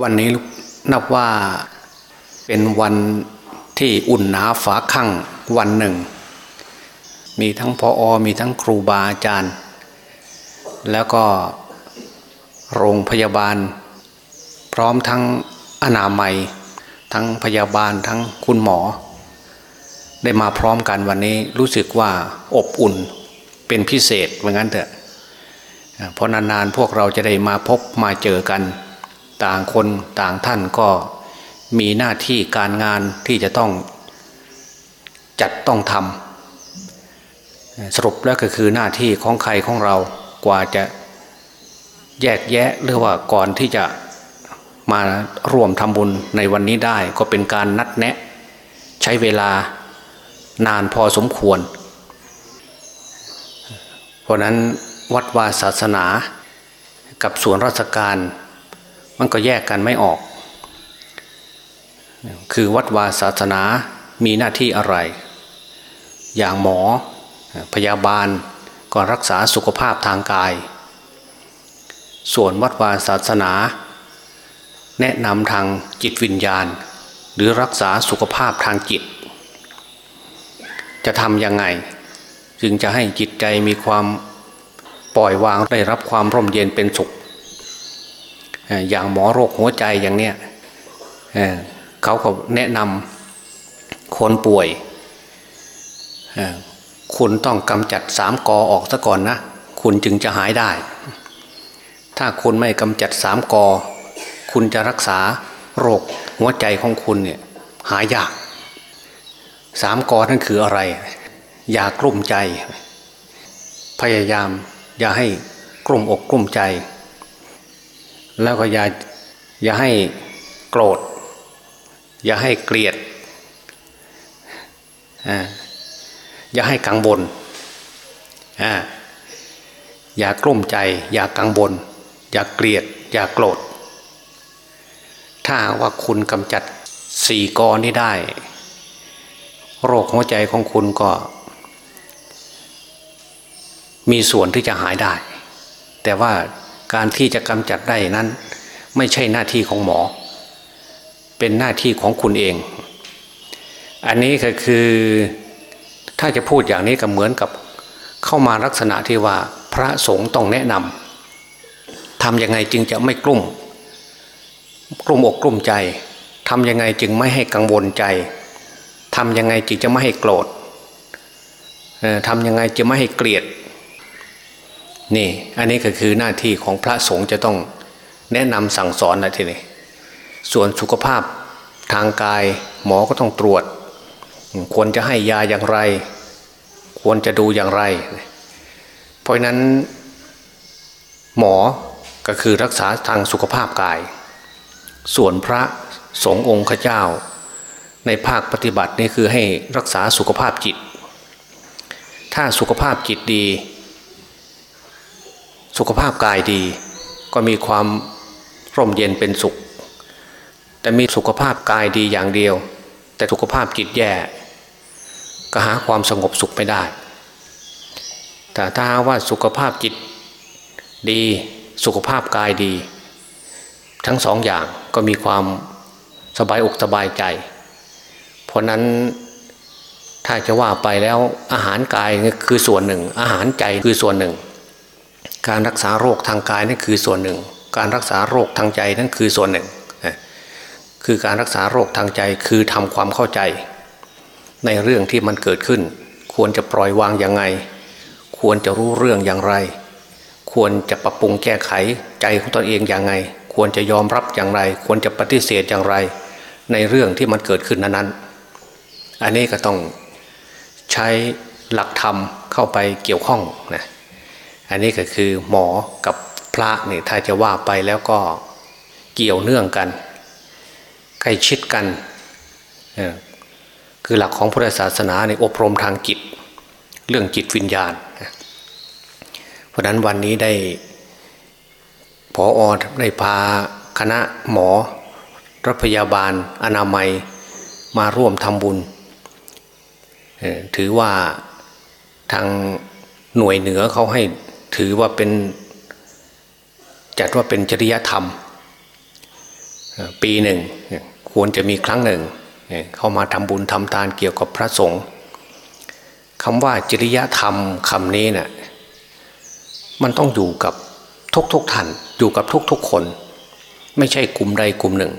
วันนี้นับว่าเป็นวันที่อุ่นหนาฝาคั่งวันหนึ่ง มีทั้งพออมีทั้งครูบาอาจารย์ แล้วก็โรงพยาบาล พร้อมทั้งอนามัย ทั้งพยาบาลทั้งคุณหมอ ได้มาพร้อมกันวันนี้รู้สึกว่าอบอุ่นเป็นพิเศษเหมือนกันเถอะเพราะนานๆพวกเราจะได้มาพบมาเจอกัน ต่างคนต่างท่านก็มีหน้าที่การงานที่จะต้องจัดต้องทำสรุปแล้วก็คือหน้าที่ของใครของเรากว่าจะแยกแยะหรือว่าก่อนที่จะมาร่วมทำบุญในวันนี้ได้ก็เป็นการนัดแนะ ใช้เวลานานพอสมควร เพราะนั้นวัดวาศาสนากับส่วนราชการ มันก็แยกกันไม่ออก คือวัดวาศาสนามีหน้าที่อะไร อย่างหมอพยาบาลก็รักษาสุขภาพทางกาย ส่วนวัดวาศาสนา แนะนำทางจิตวิญญาณ หรือรักษาสุขภาพทางจิต จะทำยังไง จึงจะให้จิตใจมีความปล่อยวางได้รับความร่มเย็นเป็นสุข อย่างหมอโรคหัวใจอย่างเนี้ยเขาก็แนะนำคนป่วย คุณต้องกำจัดสามกอออกซะก่อนนะ คุณจึงจะหายได้ ถ้าคุณไม่กำจัดสามกอ คุณจะรักษาโรคหัวใจของคุณเนี่ยหายากสามกอนั่นคืออะไร อย่ากลุ้มใจ พยายามอย่าให้กลุ่มอกกลุ่มใจ แล้วก็อย่าอย่าให้โกรธ อย่าให้เกลียดอย่าให้กังวลอย่ากลุ้มใจ อย่ากังวลอย่าเกลียด อย่าโกรธ ถ้าว่าคุณกำจัดสี่กอนี้ได้ โรคหัวใจของคุณก็ มีส่วนที่จะหายได้ แต่ว่า การที่จะกำจัดได้นั้น ไม่ใช่หน้าที่ของหมอ เป็นหน้าที่ของคุณเอง อันนี้ก็คือถ้าจะพูดอย่างนี้ก็เหมือนกับเข้ามาลักษณะที่ว่าพระสงฆ์ต้องแนะนำทำยังไงจึงจะไม่กลุ่ม กลุ่มอกกลุ่มใจทำยังไงจึงไม่ให้กังวลใจทำยังไงจึงจะไม่ให้โกรธทำยังไงจะไม่ให้เกลียด นี่อันนี้ก็คือหน้าที่ของพระสงฆ์จะต้องแนะนำสั่งสอนนะทีนี้ส่วนสุขภาพทางกายหมอก็ต้องตรวจ ควรจะให้ยาอย่างไร ควรจะดูอย่างไร เพราะนั้น หมอก็คือรักษาทางสุขภาพกาย ส่วนพระสงฆ์องค์ข้าเจ้า ในภาคปฏิบัตินี่คือให้รักษาสุขภาพจิต ถ้าสุขภาพจิตดี สุขภาพกายดี ก็มีความร่มเย็นเป็นสุข แต่มีสุขภาพกายดีอย่างเดียว แต่สุขภาพจิตแย่ ก็หาความสงบสุขไม่ได้ แต่ถ้าว่าสุขภาพจิตดี สุขภาพกายดี ทั้งสองอย่างก็มีความสบายอกสบายใจ เพราะนั้นถ้าจะว่าไปแล้วอาหารกายคือส่วนหนึ่ง อาหารใจคือส่วนหนึ่ง การรักษาโรคทางกายนั่นคือส่วนหนึ่ง การรักษาโรคทางใจนั่นคือส่วนหนึ่ง คือการรักษาโรคทางใจคือทำความเข้าใจ ในเรื่องที่มันเกิดขึ้น ควรจะปล่อยวางยังไง ควรจะรู้เรื่องอย่างไร ควรจะปรับปรุงแก้ไขใจของตนเองอย่างไง ควรจะยอมรับอย่างไร ควรจะปฏิเสธอย่างไร ในเรื่องที่มันเกิดขึ้นนั้นๆ อันนี้ก็ต้องใช้หลักธรรมเข้าไปเกี่ยวข้องนะ อันนี้ก็คือหมอกับพระเนี่ยถ้าจะว่าไปแล้วก็เกี่ยวเนื่องกัน ใกล้ชิดกัน คือหลักของพุทธศาสนาในอบรมทางจิต เรื่องจิตวิญญาณ เพราะนั้นวันนี้ได้พออได้พาคณะหมอรัพยาบาล อนามัยมาร่วมทำบุญ ถือว่าทางหน่วยเหนือเขาให้ ถือว่าเป็นจัดว่าเป็นจริยธรรม ปีหนึ่งควรจะมีครั้งหนึ่ง เข้ามาทำบุญทำทานเกี่ยวกับพระสงฆ์คำว่าจริยธรรมคำนี้เนะ่ยมันต้องอยู่กับทุกๆทท่านอยู่กับทุกๆคน ไม่ใช่กลุ่มใดกลุ่มหนึ่ง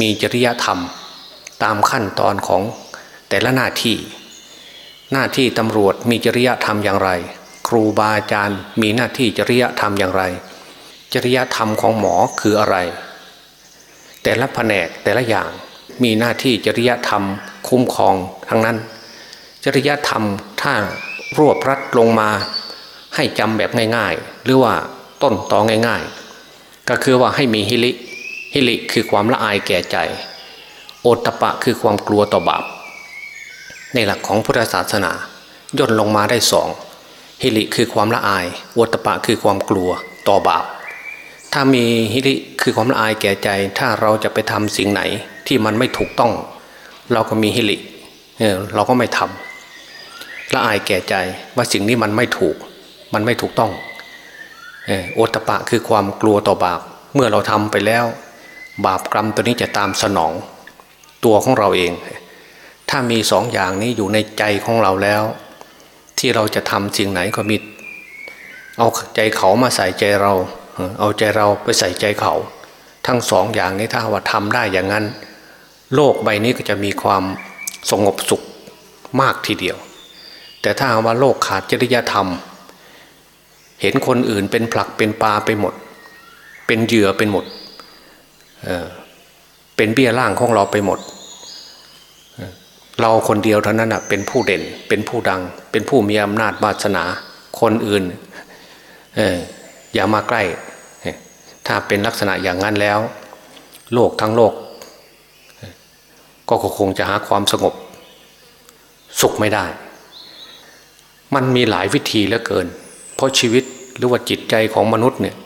มีจริยธรรมตามขั้นตอนของแต่ละหน้าที่ หน้าที่ตำรวจมีจริยธรรมอย่างไร ครูบาอาจารย์มีหน้าที่จริยธรรมอย่างไร จริยธรรมของหมอคืออะไร แต่ละแผนกแต่ละอย่างมีหน้าที่จริยธรรมคุ้มครองทั้งนั้น จริยธรรมถ้ารวบรัดลงมาให้จำแบบง่ายๆ หรือว่าต้นตอง่าย ๆ ก็คือว่าให้มีฮิลิฮิลิคือความละอายแก่ใจ โอตปะคือความกลัวต่อบาปในหลักของพุทธศาสนาย่นลงมาได้สอง ฮิริคือความละอายโอตปะคือความกลัวต่อบาป ถ้ามีฮิริคือความละอายแก่ใจ ถ้าเราจะไปทำสิ่งไหนที่มันไม่ถูกต้อง เราก็มีฮิริเออเราก็ไม่ทำละอายแก่ใจว่าสิ่งนี้มันไม่ถูก มันไม่ถูกต้องโอตปะคือความกลัวต่อบาป เมื่อเราทำไปแล้ว บาปกรรมตัวนี้จะตามสนอง ตัวของเราเอง ถ้ามีสองอย่างนี้อยู่ในใจของเราแล้ว ที่เราจะทำสิ่งไหนก็มีเอาใจเขามาใส่ใจเรา เอาใจเราไปใส่ใจเขา ทั้งสองอย่างนี้ถ้าว่าทำได้อย่างนั้น โลกใบนี้ก็จะมีความสงบสุขมากทีเดียว แต่ถ้าว่าโลกขาดจริยธรรม เห็นคนอื่นเป็นผลักเป็นปลาไปหมด เป็นเหยื่อเป็นหมดเเป็นเบี้ยล่างของเราไปหมด เราคนเดียวเท่านั้นเป็นผู้เด่นเป็นผู้ดัง เป็นผู้มีอำนาจวาสนาคนอื่นอย่ามาใกล้ ถ้าเป็นลักษณะอย่างนั้นแล้ว โลกทั้งโลก ก็คงจะหาความสงบ สุขไม่ได้ มันมีหลายวิธีเหลือเกิน เพราะชีวิตหรือว่าจิตใจของมนุษย์เนี่ย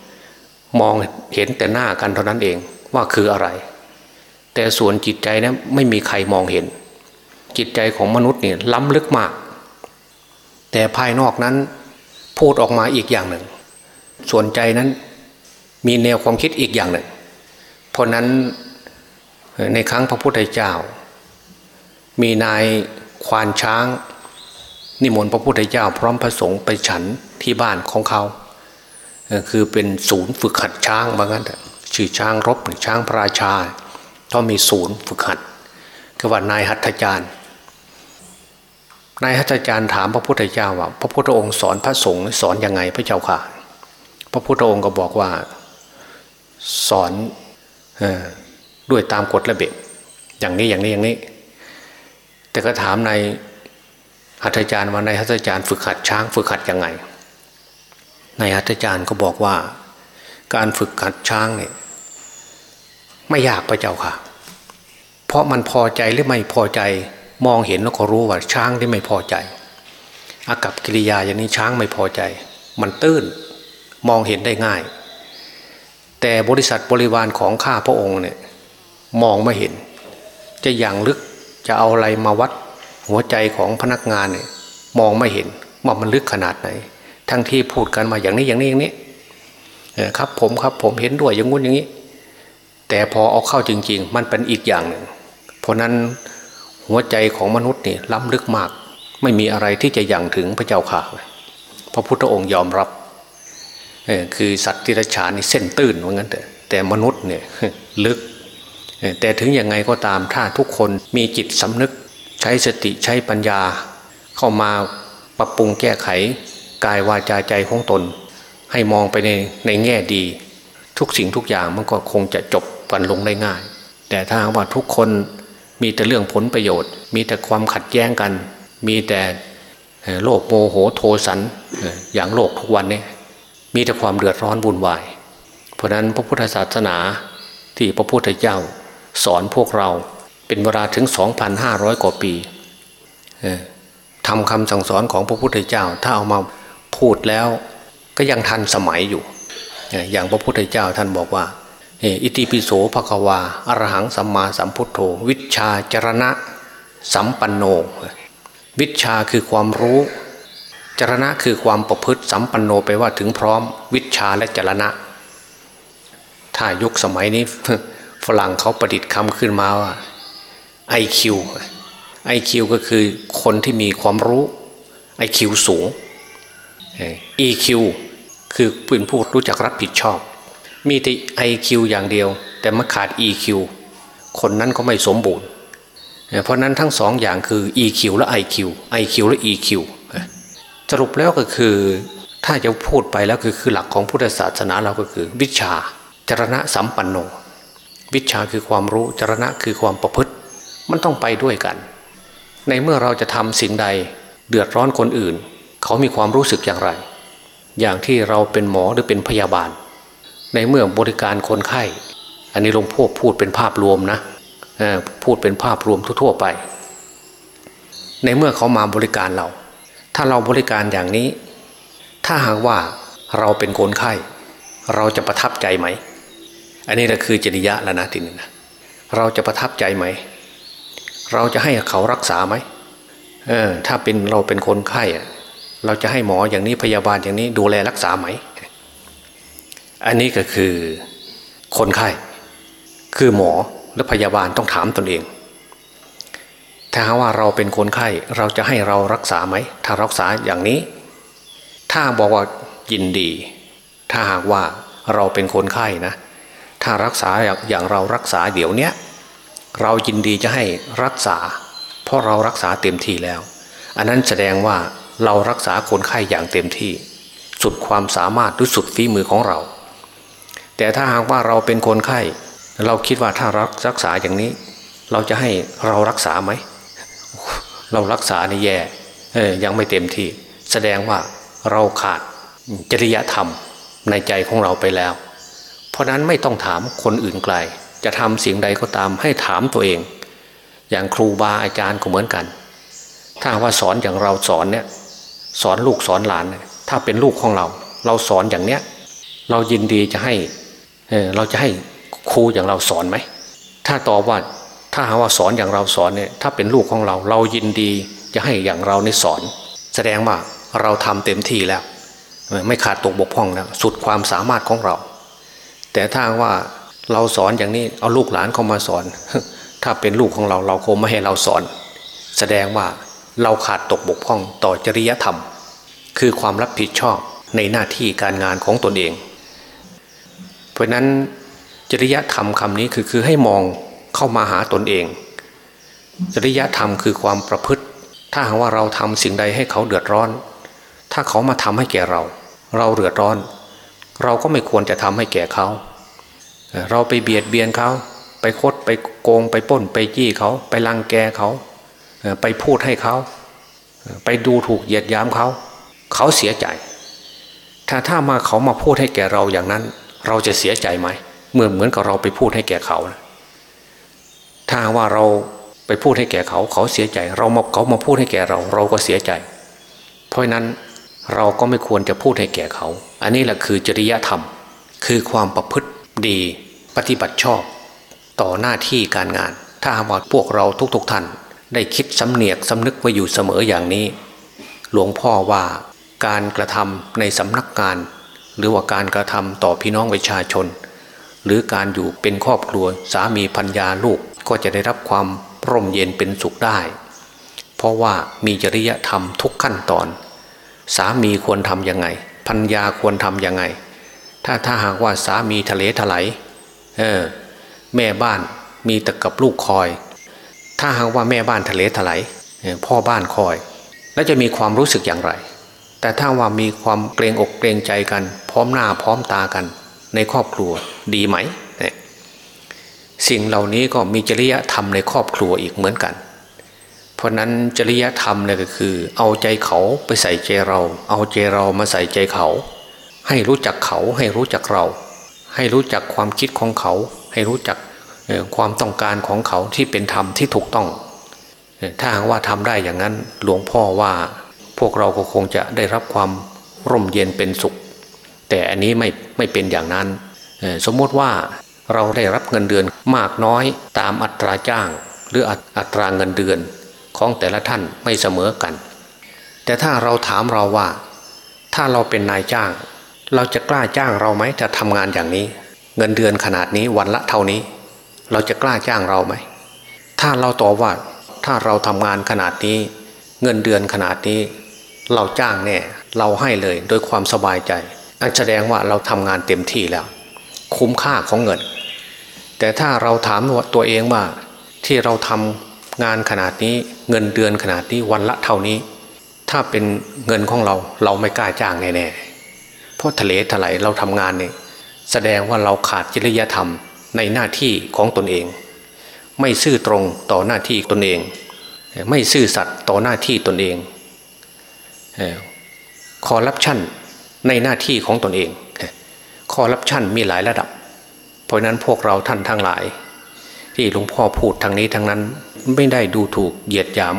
มองเห็นแต่หน้ากันเท่านั้นเองว่าคืออะไร แต่ส่วนจิตใจนะไม่มีใครมองเห็น จิตใจของมนุษย์เนี่ยล้ำลึกมาก แต่ภายนอกนั้นพูดออกมาอีกอย่างหนึ่ง ส่วนใจนั้นมีแนวความคิดอีกอย่างหนึ่ง เพราะนั้นในครั้งพระพุทธเจ้า มีนายควานช้าง นิมนต์พระพุทธเจ้า พร้อมพระสงฆ์ไปฉันที่บ้านของเขา คือเป็นศูนย์ฝึกหัดช้างบางนั้นชื่อช้างรบช้างพระราชาต้องมีศูนย์ฝึกหัดก็ว่านายหัตถจารย์ นายหัตจารย์ถามพระพุทธเจ้าว่า พระพุทธองค์สอนพระสงฆ์สอนยังไงพระเจ้าค่ะ พระพุทธองค์ก็บอกว่าสอนด้วยตามกฎระเบียบอย่างนี้อย่างนี้อย่างนี้ แต่ก็ถามในหัตถจารย์ว่าในหัตถจารย์ฝึกหัดช้างฝึกหัดยังไงในหัตถจารย์ก็บอกว่า การฝึกหัดช้างเนี่ยไม่ยากพระเจ้าค่ะ เพราะมันพอใจหรือไม่พอใจ มองเห็นแล้วก็รู้ว่าช้างที่ไม่พอใจ อากับกิริยาอย่างนี้ช้างไม่พอใจ มันตื้นมองเห็นได้ง่าย แต่บริษัทบริวารของข้าพระองค์เนี่ยมองไม่เห็น จะอย่างลึกจะเอาอะไรมาวัดหัวใจของพนักงานเนี่ยมองไม่เห็นว่ามันลึกขนาดไหน ทั้งที่พูดกันมาอย่างนี้อย่างนี้อย่างนี้ครับผมครับผมเห็นด้วยอย่างงู้นอย่างนี้ แต่พอเอาเข้าจริง ๆ มันเป็นอีกอย่างหนึ่งเพราะนั้น หัวใจของมนุษย์นี่ล้ำลึกมาก ไม่มีอะไรที่จะยั่งถึงพระเจ้าข่าพระพุทธองค์ยอมรับคือสัตว์ที่รฉานี่เส้นตื้นว่างั้นแต่แต่มนุษย์เนี่ยลึก แต่ถึงยังไงก็ตามถ้าทุกคนมีจิตสำนึกใช้สติใช้ปัญญา เข้ามาปรับปรุงแก้ไขกายวาจาใจของตน ให้มองไปในในแง่ดี ทุกสิ่งทุกอย่างมันก็คงจะจบกันลงได้ง่าย แต่ถ้าว่าทุกคน มีแต่เรื่องผลประโยชน์ มีแต่ความขัดแย้งกัน มีแต่โลกโมโหโทสันอย่างโลกทุกวันนี้มีแต่ความเดือดร้อนวุ่นวาย เพราะนั้นพระพุทธศาสนาที่พระพุทธเจ้าสอนพวกเราเป็นเวลาถึง 2,500 กว่าปีทำคำสั่งสอนของพระพุทธเจ้า ถ้าเอามาพูดแล้วก็ยังทันสมัยอยู่ อย่างพระพุทธเจ้าท่านบอกว่า อิติปิโสภควาอรหังสัมมาสัมพุทโธ วิชาจรณะสัมปันโน วิชาคือความรู้จรณะคือความประพฤติสัมปันโนไปว่าถึงพร้อม วิชาและจรณะ ถ้ายุคสมัยนี้ฝรั่งเขาประดิษฐ์คำขึ้นมาว่า IQ IQ ก็คือคนที่มีความรู้ IQ สูง EQ คือเป็นผู้รู้จักรับผิดชอบ มีแต่ IQ อย่างเดียว แต่มาขาด EQ คนนั้นก็ไม่สมบูรณ์ เพราะนั้นทั้งสองอย่างคือ EQ และ IQ IQ และ EQ สรุปแล้วก็คือถ้าจะพูดไปแล้วคือคือหลักของพุทธศาสนาเราก็คือ วิชาจรณะสัมปันโน วิชาคือความรู้จรณะคือความประพฤติ มันต้องไปด้วยกัน ในเมื่อเราจะทำสิ่งใดเดือดร้อนคนอื่น เขามีความรู้สึกอย่างไร อย่างที่เราเป็นหมอหรือเป็นพยาบาล ในเมื่อบริการคนไข้ อันนี้หลวงพ่อพูดเป็นภาพรวมนะพูดเป็นภาพรวมทั่วๆไป ในเมื่อเขามาบริการเรา ถ้าเราบริการอย่างนี้ ถ้าหากว่าเราเป็นคนไข้ เราจะประทับใจไหม อันนี้แหละคือจริยะแล้วนะทีนี้นะเราจะประทับใจไหม เราจะให้เขารักษาไหมเออถ้าเป็นเราเป็นคนไข้เราจะให้หมออย่างนี้พยาบาลอย่างนี้ดูแลรักษาไหม อันนี้ก็คือคนไข้ คือหมอและพยาบาลต้องถามตนเอง ถ้าว่าเราเป็นคนไข้เราจะให้เรารักษาไหม ถ้ารักษาอย่างนี้ ถ้าบอกว่ายินดี ถ้าหากว่าเราเป็นคนไข้นะ ถ้ารักษาอย่างเรารักษาเดี๋ยวนี้เรายินดีจะให้รักษา เพราะเรารักษาเต็มที่แล้ว อันนั้นแสดงว่าเรารักษาคนไข้อย่างเต็มที่ สุดความสามารถหรือสุดฝีมือของเรา แต่ถ้าหากว่าเราเป็นคนไข้ เราคิดว่าถ้ารักรักษาอย่างนี้ เราจะให้เรารักษาไหม เรารักษาในแย่ยังไม่เต็มที่ แสดงว่าเราขาดจริยธรรมในใจของเราไปแล้ว เพราะนั้นไม่ต้องถามคนอื่นไกล จะทำสิ่งใดก็ตามให้ถามตัวเอง อย่างครูบาอาจารย์ก็เหมือนกัน ถ้าว่าสอนอย่างเราสอนเนี่ยสอนลูกสอนหลานถ้าเป็นลูกของเรา เราสอนอย่างเนี้ยเรายินดีจะให้ เราจะให้ครูอย่างเราสอนไหม ถ้าตอบว่าถ้าหาว่าสอนอย่างเราสอนเนี่ยถ้าเป็นลูกของเราเรายินดีจะให้อย่างเราในสอน แสดงว่าเราทำเต็มที่แล้ว ไม่ขาดตกบกพร่องแล้วสุดความสามารถของเรา แต่ถ้าว่าเราสอนอย่างนี้เอาลูกหลานเข้ามาสอน ถ้าเป็นลูกของเราเราคงไม่ให้เราสอน แสดงว่าเราขาดตกบกพร่องต่อจริยธรรม คือความรับผิดชอบในหน้าที่การงานของตนเอง เพราะนั้นจริยธรรมคำนี้คือคือให้มองเข้ามาหาตนเอง จริยธรรมคือความประพฤติ ถ้าหากว่าเราทำสิ่งใดให้เขาเดือดร้อน ถ้าเขามาทำให้แก่เรา เราเดือดร้อน เราก็ไม่ควรจะทำให้แก่เขา เราไปเบียดเบียนเขาไปคดไปโกงไปป้นไปจี้เขา ไปลังแกเขาไปพูดให้เขา ไปดูถูกเหยียดย้ำเขา เขาเสียใจ ถ้าถ้ามาเขามาพูดให้แก่เราอย่างนั้น เราจะเสียใจไหมเมื่อเหมือนกับเราไปพูดให้แก่เขาถ้าว่าเราไปพูดให้แก่เขาเขาเสียใจ เรามาเขามาพูดให้แก่เรา เราก็เสียใจ เพราะนั้นเราก็ไม่ควรจะพูดให้แก่เขา อันนี้แหละคือจริยธรรม คือความประพฤติดีปฏิบัติชอบ ต่อหน้าที่การงาน ถ้าว่าพวกเราทุกๆทท่านได้คิดสำเนียกสำนึกไว้อยู่เสมออย่างนี้ หลวงพ่อว่าการกระทำในสำนักงาน หรือว่าการกระทำต่อพี่น้องประชาชน หรือการอยู่เป็นครอบครัวสามีพัญญาลูกก็จะได้รับความร่มเย็นเป็นสุขได้ เพราะว่ามีจริยธรรมทุกขั้นตอน สามีควรทำยังไงพัญญาควรทำยังไง ถ้าถ้าหากว่าสามีทะเลถลายเออแม่บ้านมีแต่กับลูกคอย ถ้าหากว่าแม่บ้านทะเลถลายพ่อบ้านคอย แล้วจะมีความรู้สึกอย่างไร แต่ถ้าว่ามีความเกรงอกเกรงใจกัน พร้อมหน้าพร้อมตากัน ในครอบครัวดีไหม สิ่งเหล่านี้ก็มีจริยธรรมในครอบครัวอีกเหมือนกัน เพราะนั้นจริยธรรมเนี่ยก็คือ เอาใจเขาไปใส่ใจเรา เอาใจเรามาใส่ใจเขา ให้รู้จักเขาให้รู้จักเรา ให้รู้จักความคิดของเขา ให้รู้จักความต้องการของเขาที่เป็นธรรมที่ถูกต้อง ถ้าหากว่าทำได้อย่างนั้นหลวงพ่อว่า พวกเราก็คงจะได้รับความร่มเย็นเป็นสุข แต่อันนี้ไม่ไม่เป็นอย่างนั้น สมมติว่าเราได้รับเงินเดือนมากน้อยตามอัตราจ้าง หรืออัตราเงินเดือนของแต่ละท่านไม่เสมอกัน แต่ถ้าเราถามเราว่า ถ้าเราเป็นนายจ้าง เราจะกล้าจ้างเราไหมจะทำงานอย่างนี้ เงินเดือนขนาดนี้วันละเท่านี้ เราจะกล้าจ้างเราไหมถ้าเราตอบว่าถ้าเราทำงานขนาดนี้ เงินเดือนขนาดนี้ เราจ้างแน่เราให้เลยโดยความสบายใจอันแสดงว่าเราทำงานเต็มที่แล้ว คุ้มค่าของเงิน แต่ถ้าเราถามตัวเองว่าที่เราทำงานขนาดนี้เงินเดือนขนาดนี้วันละเท่านี้ ถ้าเป็นเงินของเราเราไม่กล้าจ้างแน่ๆเพราะทะเลถลายเราทำงานเนี่ยแสดงว่าเราขาดจริยธรรมในหน้าที่ของตนเอง ไม่ซื่อตรงต่อหน้าที่ตนเอง ไม่ซื่อสัตย์ต่อหน้าที่ตนเอง คอร์รัปชันในหน้าที่ของตนเอง คอร์รัปชันมีหลายระดับ เพราะนั้นพวกเราท่านทั้งหลาย ที่หลวงพ่อพูดทางนี้ทางนั้นไม่ได้ดูถูกเหยียดหยาม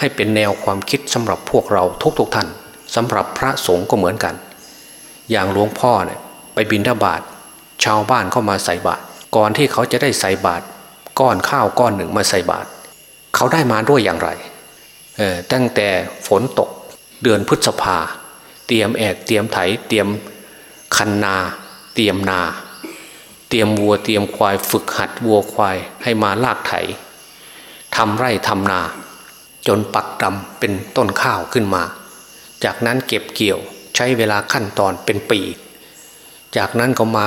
ให้เป็นแนวความคิดสำหรับพวกเราทุกๆทท่านสำหรับพระสงฆ์ก็เหมือนกัน อย่างหลวงพ่อเนี่ยไปบินทบาทชาวบ้านเข้ามาใส่บาตรก่อนที่เขาจะได้ใส่บาตรก้อนข้าวก้อนหนึ่งมาใส่บาตรเขาได้มาด้วยอย่างไรตั้งแต่ฝนตก เดือนพฤษภา เตรียมแอกเตรียมไถ เตรียมคันนา เตรียมนา เตรียมวัวเตรียมควายฝึกหัดวัวควายให้มาลากไถทำไร่ทำนา จนปักดำเป็นต้นข้าวขึ้นมา จากนั้นเก็บเกี่ยวใช้เวลาขั้นตอนเป็นปี จากนั้นก็มา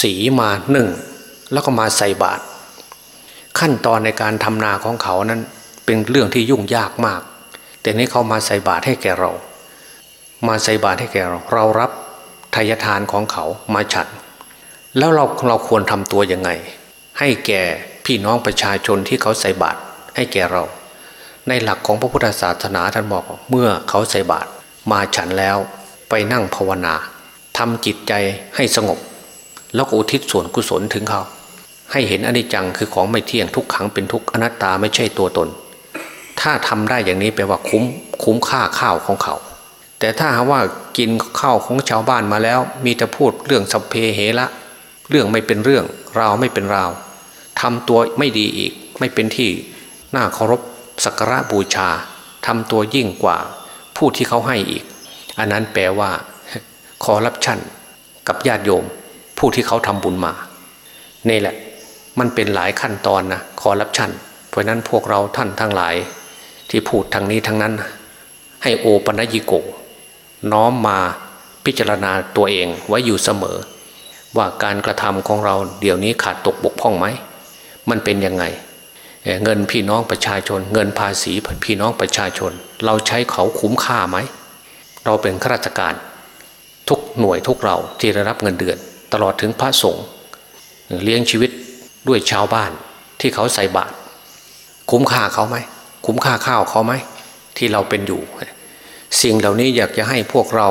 สีมาหนึ่ง แล้วก็มาใส่บาตรขั้นตอนในการทำนาของเขานั้นเป็นเรื่องที่ยุ่งยากมาก แต่นี้เขามาใส่บาตรให้แก่เรา มาใส่บาตรให้แก่เรา เรารับทายทานของเขามาฉัน แล้วเราเราควรทำตัวยังไง ให้แก่พี่น้องประชาชนที่เขาใส่บาตรให้แก่เรา ในหลักของพระพุทธศาสนาท่านบอกเมื่อเขาใส่บาตรมาฉันแล้วไปนั่งภาวนาทำจิตใจให้สงบ แล้วก็อุทิศส่วนกุศลถึงเขา ให้เห็นอนิจจังคือของไม่เที่ยงทุกขังเป็นทุกอนัตตาไม่ใช่ตัวตน ถ้าทำได้อย่างนี้แปลว่าคุ้มคุ้มค่าข้าวของเขา แต่ถ้าว่ากินข้าวของชาวบ้านมาแล้ว มีแต่พูดเรื่องสัพเพเหระเรื่องไม่เป็นเรื่องราวไม่เป็นราวทำตัวไม่ดีอีกไม่เป็นที่น่าเคารพสักการะบูชาทำตัวยิ่งกว่าผู้ที่เขาให้อีก อันนั้นแปลว่าคอรับชั่นกับญาติโยม ผู้ที่เขาทำบุญมา นี่แหละ มันเป็นหลายขั้นตอนนะคอรับชั่นเพราะนั้นพวกเราท่านทั้งหลาย ที่พูดทางนี้ทั้งนั้น ให้โอปัญญิโก น้อมมาพิจารณาตัวเองไว้อยู่เสมอ ว่าการกระทำของเราเดี๋ยวนี้ขาดตกบกพร่องไหม มันเป็นยังไง เงินพี่น้องประชาชน เงินภาษีพี่น้องประชาชน เราใช้เขาคุ้มค่าไหม เราเป็นข้าราชการ ทุกหน่วยทุกเราที่ได้รับเงินเดือน ตลอดถึงพระสงฆ์เลี้ยงชีวิตด้วยชาวบ้านที่เขาใส่บาตรคุ้มค่าเขาไหม คุ้มค่าข้าวเขาไหมที่เราเป็นอยู่ สิ่งเหล่านี้อยากจะให้พวกเรา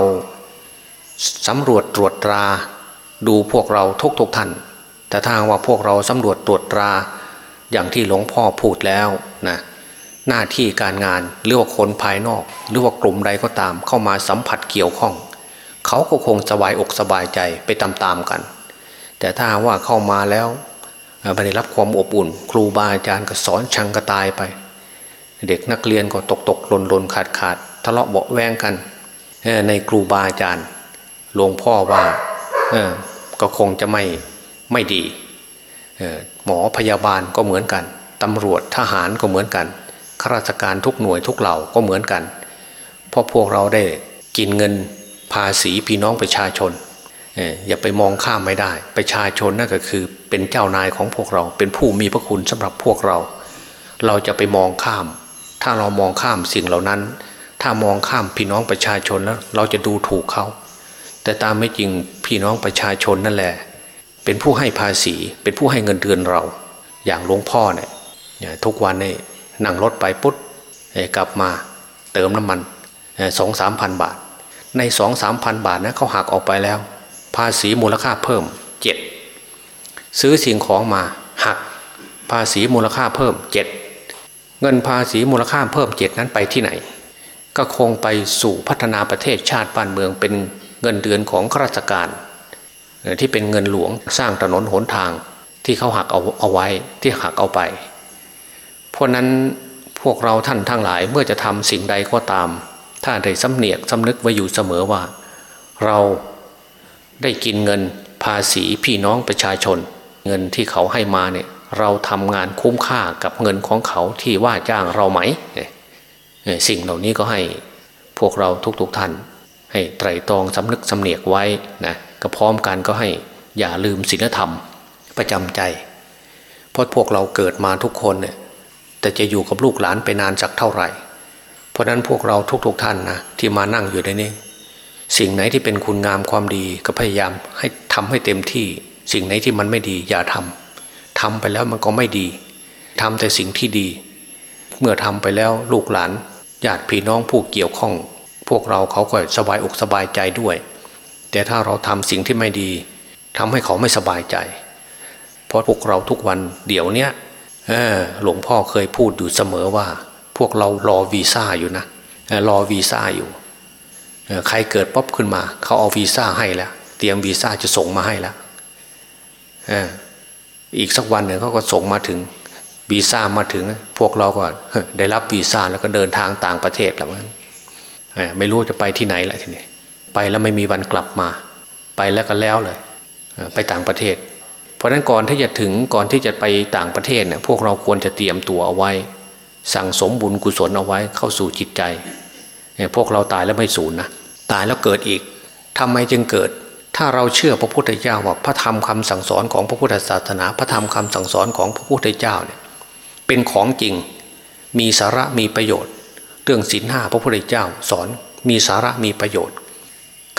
สำรวจตรวจตรา ดูพวกเราทุกทุกท่านแต่ถ้าว่าพวกเราสำรวจตรวจตรา อย่างที่หลวงพ่อพูดแล้วนะหน้าที่การงานหรือว่าคนภายนอก หรือว่ากลุ่มใดก็ตาม เข้ามาสัมผัสเกี่ยวข้อง เขาก็คงสบายอกสบายใจไปตามๆกัน แต่ถ้าว่าเข้ามาแล้วไม่ได้รับความอบอุ่น ครูบาอาจารย์ก็สอนชังก็ตายไป เด็กนักเรียนก็ตกตกหล่นหล่นขาดขาดทะเลาะเบาแวงกันในครูบาอาจารย์หลวงพ่อว่าก็คงจะไม่ไม่ดีหมอพยาบาลก็เหมือนกันตำรวจทหารก็เหมือนกันข้าราชการทุกหน่วยทุกเหล่าก็เหมือนกันเพราะพวกเราได้กินเงินภาษีพี่น้องประชาชนอย่าไปมองข้ามไม่ได้ ประชาชนนั่นก็คือเป็นเจ้านายของพวกเรา เป็นผู้มีพระคุณสำหรับพวกเรา เราจะไปมองข้าม ถ้าเรามองข้ามสิ่งเหล่านั้น ถ้ามองข้ามพี่น้องประชาชนแล้ว เราจะดูถูกเขา แต่ตามไม่จริงพี่น้องประชาชนนั่นแหละ เป็นผู้ให้ภาษี เป็นผู้ให้เงินเดือนเรา อย่างหลวงพ่อเนี่ยทุกวันนี่นั่งรถไปปุ๊บกลับมาเติมน้ำมันสองสามพันบาท ในสองสามพันบาทนะเขาหักออกไปแล้ว ภาษีมูลค่าเพิ่มเจ็ดซื้อสิ่งของมาหัก ภาษีมูลค่าเพิ่มเจ็ด เงินภาษีมูลค่าเพิ่มเจ็ดนั้นไปที่ไหน ก็คงไปสู่พัฒนาประเทศชาติบ้านเมืองเป็นเงินเดือนของข้าราชการ ที่เป็นเงินหลวงสร้างถนนหนทางที่เขาหักเอาเอาไว้ที่หักเอาไป เพราะนั้นพวกเราท่านทั้งหลายเมื่อจะทำสิ่งใดก็ตาม ถ้าได้สำเนียกสำนึกไว้อยู่เสมอว่า เราได้กินเงินภาษีพี่น้องประชาชน เงินที่เขาให้มาเนี่ย เราทำงานคุ้มค่ากับเงินของเขาที่ว่าจ้างเราไหม สิ่งเหล่านี้ก็ให้พวกเราทุกๆทท่าน ให้ไตรตรองสำนึกสำเนียกไว้นะก็พร้อมกันก็ให้อย่าลืมศีลธรรมประจำใจ เพราะพวกเราเกิดมาทุกคนเนี่ยแต่จะอยู่กับลูกหลานไปนานสักเท่าไหร่ เพราะนั้นพวกเราทุกๆทท่านนะที่มานั่งอยู่ในนี้สิ่งไหนที่เป็นคุณงามความดีก็พยายามให้ทำให้เต็มที่ สิ่งไหนที่มันไม่ดีอย่าทำ ทำไปแล้วมันก็ไม่ดีทำแต่สิ่งที่ดี เมื่อทำไปแล้วลูกหลานญาติพี่น้องผู้เกี่ยวข้อง พวกเราเขาก็สบายอกสบายใจด้วย แต่ถ้าเราทำสิ่งที่ไม่ดีทำให้เขาไม่สบายใจ เพราะพวกเราทุกวันเดี๋ยวเนี้ยหลวงพ่อเคยพูดอยู่เสมอว่า พวกเรารอวีซ่าอยู่นะรอวีซ่าอยู่ใครเกิดป๊อบขึ้นมา เขาเอาวีซ่าให้แล้ว เตรียมวีซ่าจะส่งมาให้แล้ว อีกสักวันหนึ่งเขาก็ส่งมาถึงวีซ่ามาถึง พวกเราก็ได้รับวีซ่าแล้วก็เดินทางต่างประเทศแล้วมันไม่รู้จะไปที่ไหนละทีนี้ไปแล้วไม่มีวันกลับมา ไปแล้วก็แล้วเลยไปต่างประเทศ เพราะฉะนั้นก่อนที่จะถึงก่อนที่จะไปต่างประเทศเนี่ยพวกเราควรจะเตรียมตัวเอาไว้ สั่งสมบุญกุศลเอาไว้เข้าสู่จิตใจพวกเราตายแล้วไม่สูญนะตายแล้วเกิดอีกทำไมจึงเกิด ถ้าเราเชื่อพระพุทธเจ้าว่าพระธรรมคำสั่งสอนของพระพุทธศาสนา พระธรรมคำสั่งสอนของพระพุทธเจ้าเนี่ยเป็นของจริง มีสาระมีประโยชน์ เรื่องศีลห้าพระพุทธเจ้าสอนมีสาระมีประโยชน์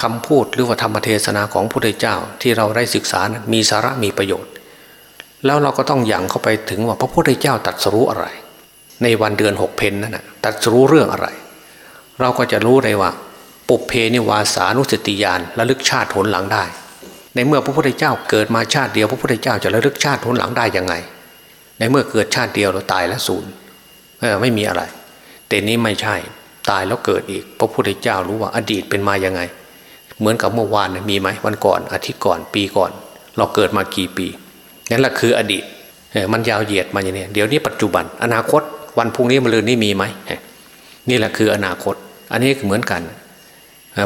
คำพูดหรือว่าธรรมเทศนาของพระพุทธเจ้าที่เราได้ศึกษานะมีสาระมีประโยชน์ แล้วเราก็ต้องยังเข้าไปถึงว่าพระพุทธเจ้าตรัสรู้อะไร ในวันเดือนหกเพนนั่นนะตรัสรู้เรื่องอะไร เราก็จะรู้เลยว่า ปุเพนิวาสานุสติญาณระลึกชาติผลหลังได้ ในเมื่อพระพุทธเจ้าเกิดมาชาติเดียว พระพุทธเจ้าจะระลึกชาติผลหลังได้ยังไง ในเมื่อเกิดชาติเดียวเราตายแล้วศูนย์ไม่มีอะไร แต่นี้ไม่ใช่ตายแล้วเกิดอีก พระพุทธเจ้ารู้ว่าอดีตเป็นมายังไง เหมือนกับเมื่อวานมีไหมวันก่อนอาทิตย์ก่อนปีก่อน เราเกิดมากี่ปีนั่นแหละคืออดีตมันยาวเหยียดมาอย่างนี้เดี๋ยวนี้ปัจจุบัน อนาคตวันพรุ่งนี้มะรืนนี้มีไหมนี่แหละคืออนาคต อันนี้เหมือนกัน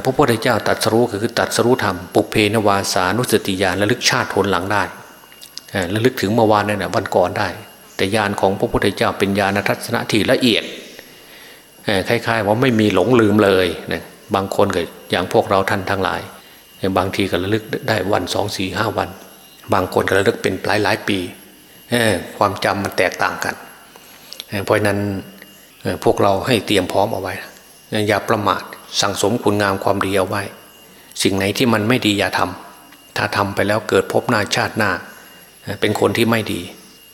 พระพุทธเจ้าตัดสรู้คือตัดสรู้ธรรมปุเพนวาสานุสติญาณระลึกชาติผลหลังได้ระลึกถึงเมื่อวานนั่นแหะวันก่อนได้ แต่ญาณของพระพุทธเจ้าเป็นญาณทัศนะที่ละเอียดคล้ายๆว่าไม่มีหลงลืมเลยนะบางคนก็อย่างพวกเราท่านทั้งหลาย บางทีก็ระลึกได้วันสองสี่ห้าวัน บางคนก็ระลึกเป็นหลายหลายปีความจำมันแตกต่างกัน เพราะนั้นพวกเราให้เตรียมพร้อมเอาไว้อย่าประมาท สั่งสมคุณงามความดีเอาไว้ สิ่งไหนที่มันไม่ดีอย่าทำถ้าทำไปแล้วเกิดพบหน้าชาติหน้า เป็นคนที่ไม่ดี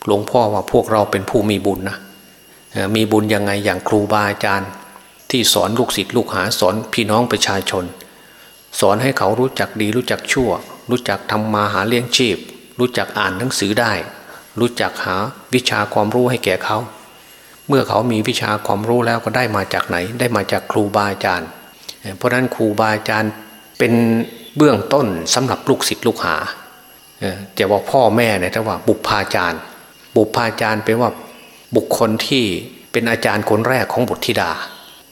หลวงพ่อว่าพวกเราเป็นผู้มีบุญนะมีบุญยังไงอย่างครูบาอาจารย์ ที่สอนลูกศิษย์ลูกหาสอนพี่น้องประชาชน สอนให้เขารู้จักดีรู้จักชั่ว รู้จักทำมาหาเลี้ยงชีพ รู้จักอ่านหนังสือได้ รู้จักหาวิชาความรู้ให้แก่เขา เมื่อเขามีวิชาความรู้แล้วก็ได้มาจากไหน ได้มาจากครูบาอาจารย์ เพราะนั้นครูบาอาจารย์เป็นเบื้องต้นสำหรับลูกศิษย์ลูกหาจะว่าพ่อแม่เนี่ยถ้าว่าบุพาจารย์ บุพาจารย์เป็นว่าบุคคลที่เป็นอาจารย์คนแรกของบุตรธิดา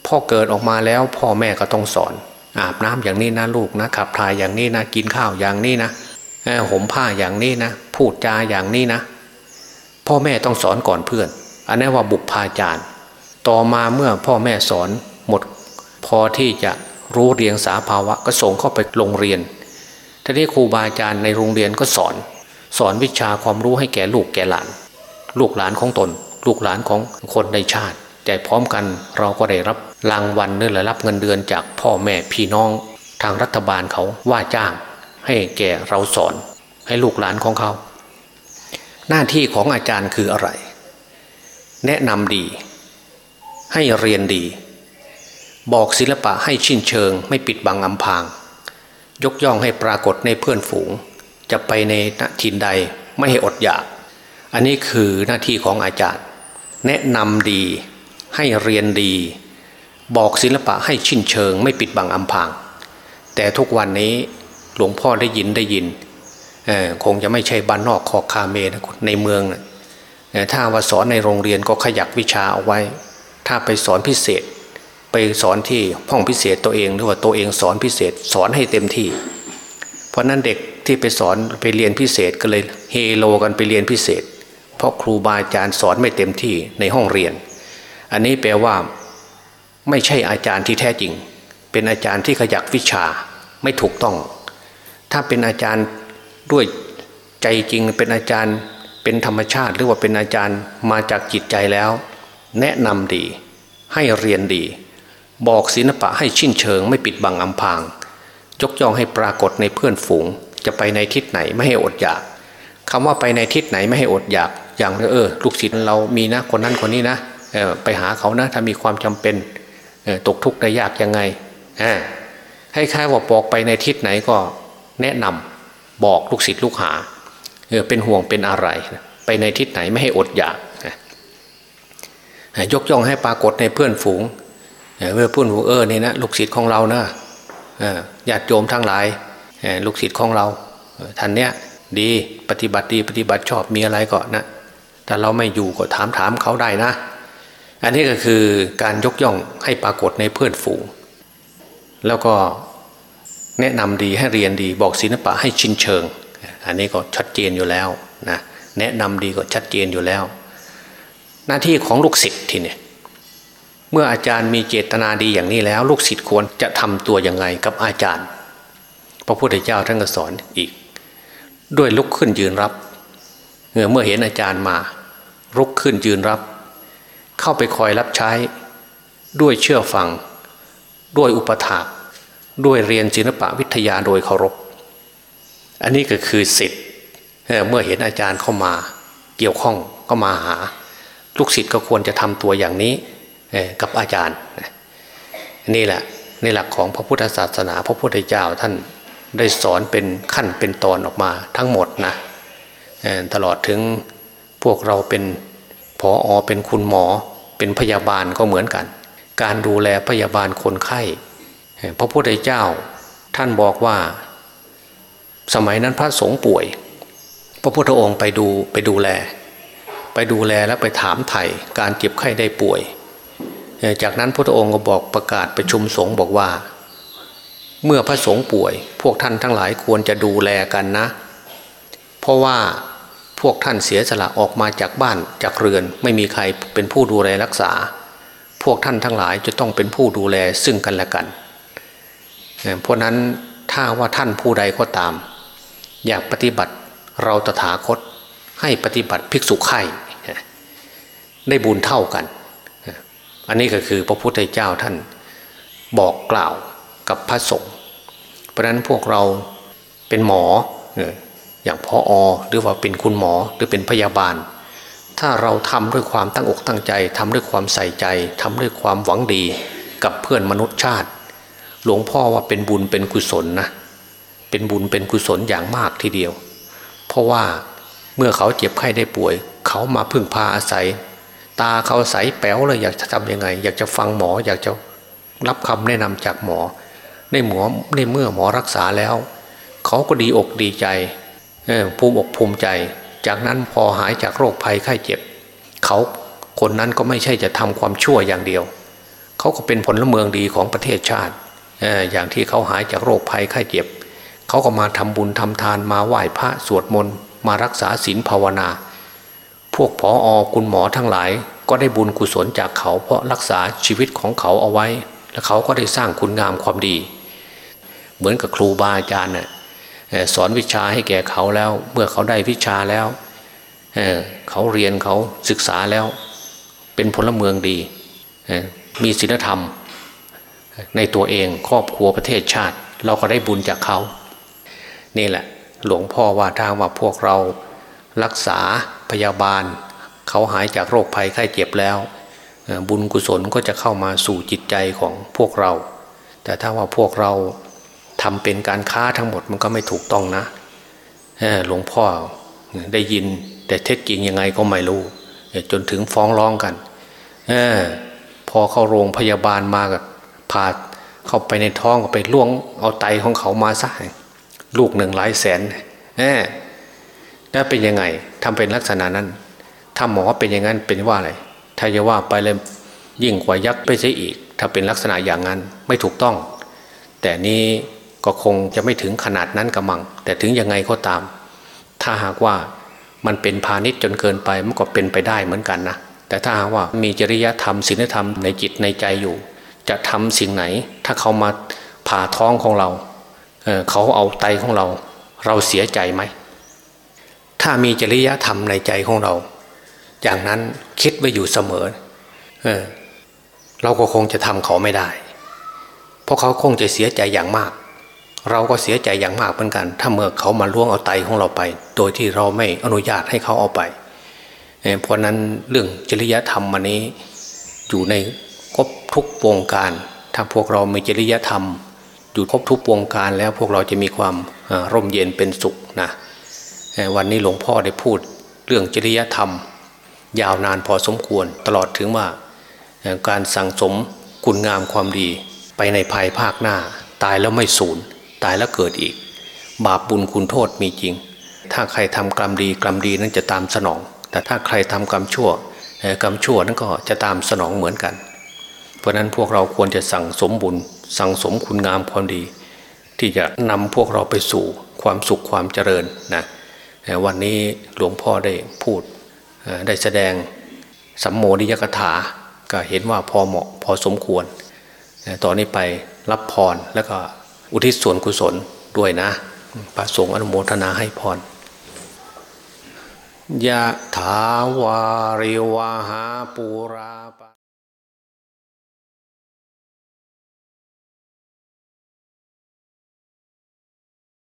พ่อเกิดออกมาแล้วพ่อแม่ก็ต้องสอน อาบน้ำอย่างนี้นะลูกนะขับถ่ายอย่างนี้นะกินข้าวอย่างนี้นะห่มผ้าอย่างนี้นะพูดจาอย่างนี้นะ พ่อแม่ต้องสอนก่อนเพื่อน อันนี้ว่าบุพาจารย์ ต่อมาเมื่อพ่อแม่สอนหมด พอที่จะรู้เรียงสาภาวะก็ส่งเข้าไปโรงเรียนทีนี้ครูบาอาจารย์ในโรงเรียนก็สอน สอนวิชาความรู้ให้แก่ลูกแก่หลาน ลูกหลานของตน ลูกหลานของคนในชาติ แต่พร้อมกันเราก็ได้รับรางวัลเนื่อและรับเงินเดือนจากพ่อแม่พี่น้อง ทางรัฐบาลเขาว่าจ้าง ให้แก่เราสอน ให้ลูกหลานของเขา หน้าที่ของอาจารย์คืออะไร แนะนำดี ให้เรียนดี บอกศิลปะให้ชินเชิง ไม่ปิดบังอำพาง ยกย่องให้ปรากฏในเพื่อนฝูง จะไปในถิ่นใดไม่ให้อดอยาก อันนี้คือหน้าที่ของอาจารย์ แนะนำดีให้เรียนดี บอกศิลปะให้ชินเชิง ไม่ปิดบังอำพาง แต่ทุกวันนี้หลวงพ่อได้ยินได้ยินคงจะไม่ใช่บ้านนอกคอคาเมนะในเมืองนะถ้าว่าสอนในโรงเรียนก็ขยักวิชาเอาไว้ ถ้าไปสอนพิเศษ ไปสอนที่ห้องพิเศษตัวเองหรือว่าตัวเองสอนพิเศษสอนให้เต็มที่ เพราะนั้นเด็กที่ไปสอนไปเรียนพิเศษก็เลยเฮโลกันไปเรียนพิเศษ เพราะครูบาอาจารย์สอนไม่เต็มที่ในห้องเรียน อันนี้แปลว่า ไม่ใช่อาจารย์ที่แท้จริง เป็นอาจารย์ที่ขยักวิชาไม่ถูกต้อง ถ้าเป็นอาจารย์ด้วยใจจริงเป็นอาจารย์เป็นธรรมชาติ หรือว่าเป็นอาจารย์มาจากจิตใจแล้ว แนะนำดีให้เรียนดี บอกศิลปะให้ชิ้นเชิง ไม่ปิดบังอำพางยกย่องให้ปรากฏในเพื่อนฝูง จะไปในทิศไหนไม่ให้อดอยากคำว่าไปในทิศไหนไม่ให้อดอยาก อย่างเออลูกศิษย์เรามีนะคนนั้นคนนี้นะไปหาเขานะถ้ามีความจำเป็นตกทุกข์ได้ยากยังไงให้ค่ว่าบอกไปในทิศไหนก็แนะนำบอกลูกศิษย์ลูกหาเป็นห่วงเป็นอะไร ไปในทิศไหนไม่ให้อดอยากยกย่องให้ปรากฏในเพื่อนฝูง เมื่อพูดหูเออนี่นะลูกศิษย์ของเรานะญาติโยมทั้งหลายลูกศิษย์ของเราท่านเนี้ยดีปฏิบัติดีปฏิบัติชอบมีอะไรก็นนะแต่เราไม่อยู่ก็ถามถามเขาได้นะ อันนี้ก็คือการยกย่องให้ปรากฏในเพื่อนฝูง แล้วก็แนะนำดีให้เรียนดีบอกศิลปะให้ชินเชิง อันนี้ก็ชัดเจนอยู่แล้วนะแนะนำดีก็ชัดเจนอยู่แล้ว หน้าที่ของลูกศิษย์ทีเนี้ เมื่ออาจารย์มีเจตนาดีอย่างนี้แล้ว ลูกศิษย์ควรจะทำตัวยังไงกับอาจารย์ พระพุทธเจ้าท่านก็สอนอีก ด้วยลุกขึ้นยืนรับเมื่อเห็นอาจารย์มา ลุกขึ้นยืนรับ เข้าไปคอยรับใช้ ด้วยเชื่อฟัง ด้วยอุปถากด้วยเรียนศิลปะวิทยาโดยเคารพ อันนี้ก็คือสิทธิ์เมื่อเห็นอาจารย์เข้ามา เกี่ยวข้องก็มาหา ลูกศิษย์ก็ควรจะทำตัวอย่างนี้ กับอาจารย์นี่แหละในหลักของพระพุทธศาสนา พระพุทธเจ้าท่านได้สอนเป็นขั้นเป็นตอนออกมาทั้งหมดนะตลอดถึงพวกเราเป็นผออเป็นคุณหมอเป็นพยาบาลก็เหมือนกัน การดูแลพยาบาลคนไข้พระพุทธเจ้าท่านบอกว่า สมัยนั้นพระสงฆ์ป่วย พระพุทธองค์ไปดูไปดูแล ไปดูแลแล้วไปถามไถ่การเจ็บไข้ได้ป่วย จากนั้นพระองค์ก็บอกประกาศประชุมสงฆ์บอกว่า เมื่อพระสงฆ์ป่วย พวกท่านทั้งหลายควรจะดูแลกันนะ เพราะว่าพวกท่านเสียสละออกมาจากบ้านจากเรือน ไม่มีใครเป็นผู้ดูแลรักษา พวกท่านทั้งหลายจะต้องเป็นผู้ดูแลซึ่งกันและกันเพราะนั้นถ้าว่าท่านผู้ใดก็ตาม อยากปฏิบัติเราตถาคตให้ปฏิบัติภิกษุไข่ได้บุญเท่ากัน อันนี้ก็คือพระพุทธเจ้าท่านบอกกล่าวกับพระสงฆ์เพราะนั้นพวกเราเป็นหมออย่างพออหรือว่าเป็นคุณหมอหรือเป็นพยาบาล ถ้าเราทำด้วยความตั้งอกตั้งใจทำด้วยความใส่ใจทำด้วยความหวังดีกับเพื่อนมนุษยชาติ หลวงพ่อว่าเป็นบุญเป็นกุศลนะเป็นบุญเป็นกุศลอย่างมากทีเดียว เพราะว่าเมื่อเขาเจ็บไข้ได้ป่วย เขามาพึ่งพาอาศัย ตาเขาใสแป๋วเลยอยากจะทำยังไง อยากจะฟังหมอ อยากจะรับคำแนะนำจากหมอ ในหมอในเมื่อหมอรักษาแล้ว เขาก็ดีอกดีใจภูมิอกภูมิใจ จากนั้นพอหายจากโรคภัยไข้เจ็บ เขาคนนั้นก็ไม่ใช่จะทำความชั่วอย่างเดียว เขาก็เป็นผลเมืองดีของประเทศชาติอย่างที่เขาหายจากโรคภัยไข้เจ็บ เขาก็มาทำบุญทำทานมาไหว้พระสวดมนต์มารักษาศีลภาวนา พวกผออคุณหมอทั้งหลาย ก็ได้บุญกุศลจากเขา เพราะรักษาชีวิตของเขาเอาไว้ และเขาก็ได้สร้างคุณงามความดี เหมือนกับครูบาอาจารย์น่สอนวิชาให้แก่เขาแล้ว เมื่อเขาได้วิชาแล้วเเขาเรียนเขาศึกษาแล้ว เป็นพลเมืองดีมีศีลธรรม ในตัวเองครอบครัวประเทศชาติ เราก็ได้บุญจากเขา นี่แหละ หลวงพ่อว่าทาว่าพวกเรา รักษาพยาบาล เขาหายจากโรคภัยไข้เจ็บแล้ว บุญกุศลก็จะเข้ามาสู่จิตใจของพวกเรา แต่ถ้าว่าพวกเราทำเป็นการค้าทั้งหมดมันก็ไม่ถูกต้องนะหลวงพ่อได้ยินแต่เท็จจริงยังไงก็ไม่รู้จนถึงฟ้องร้องกันอพอเข้าโรงพยาบาลมากับพาเข้าไปในท้องก็ไปล่วงเอาไตของเขามาซะลูกหนึ่งหลายแสน แล้วเป็นยังไงทำเป็นลักษณะนั้น ถ้าหมอเป็นอย่างนั้นเป็นว่าอะไร ถ้าจะว่าไปเลยยิ่งกว่ายักษ์ไปใช่อีก ถ้าเป็นลักษณะอย่างนั้นไม่ถูกต้อง แต่นี้ก็คงจะไม่ถึงขนาดนั้นกระมัง แต่ถึงยังไงก็ตาม ถ้าหากว่ามันเป็นพาณิชย์จนเกินไปมันก็เป็นไปได้เหมือนกันนะแต่ถ้าหากว่ามีจริยธรรมศีลธรรมในจิตในใจอยู่ จะทำสิ่งไหน ถ้าเขามาผ่าท้องของเราเเขาเอาไตของเรา เราเสียใจไหม ถ้ามีจริยธรรมในใจของเรา อย่างนั้นคิดไว้อยู่เสมอเออเราก็คงจะทำเขาไม่ได้ เพราะเขาคงจะเสียใจอย่างมาก เราก็เสียใจอย่างมากเหมือนกัน ถ้าเมื่อเขามาล่วงเอาไตของเราไป โดยที่เราไม่อนุญาตให้เขาเอาไปเพราะนั้นเรื่องจริยธรรมมันนี้อยู่ในครบทุกวงการ ถ้าพวกเรามีจริยธรรม อยู่ครบทุกวงการแล้วพวกเราจะมีความร่มเย็นเป็นสุขนะ วันนี้หลวงพ่อได้พูดเรื่องจริยธรรม ยาวนานพอสมควรตลอดถึงว่าการสั่งสมคุณงามความดีไปในภายภาคหน้า ตายแล้วไม่สูญตายแล้วเกิดอีก บาปบุญคุณโทษมีจริง ถ้าใครทำกรรมดีกรรมดีนั้นจะตามสนอง แต่ถ้าใครทำกรรมชั่วกรรมชั่วนั้นก็จะตามสนองเหมือนกัน เพราะนั้นพวกเราควรจะสั่งสมบุญ สั่งสมคุณงามความดี ที่จะนำพวกเราไปสู่ความสุขความเจริญนะ วันนี้หลวงพ่อได้พูดได้แสดงสัมโมนิยกถา ก็เห็นว่าพอเหมาะพอสมควร ต่อนนี้ไปรับพรแล้วก็อุทิศส่วนกุศลด้วยนะพระสงฆ์อนุโมทนาให้พรยะถาวาริวาหาปูราป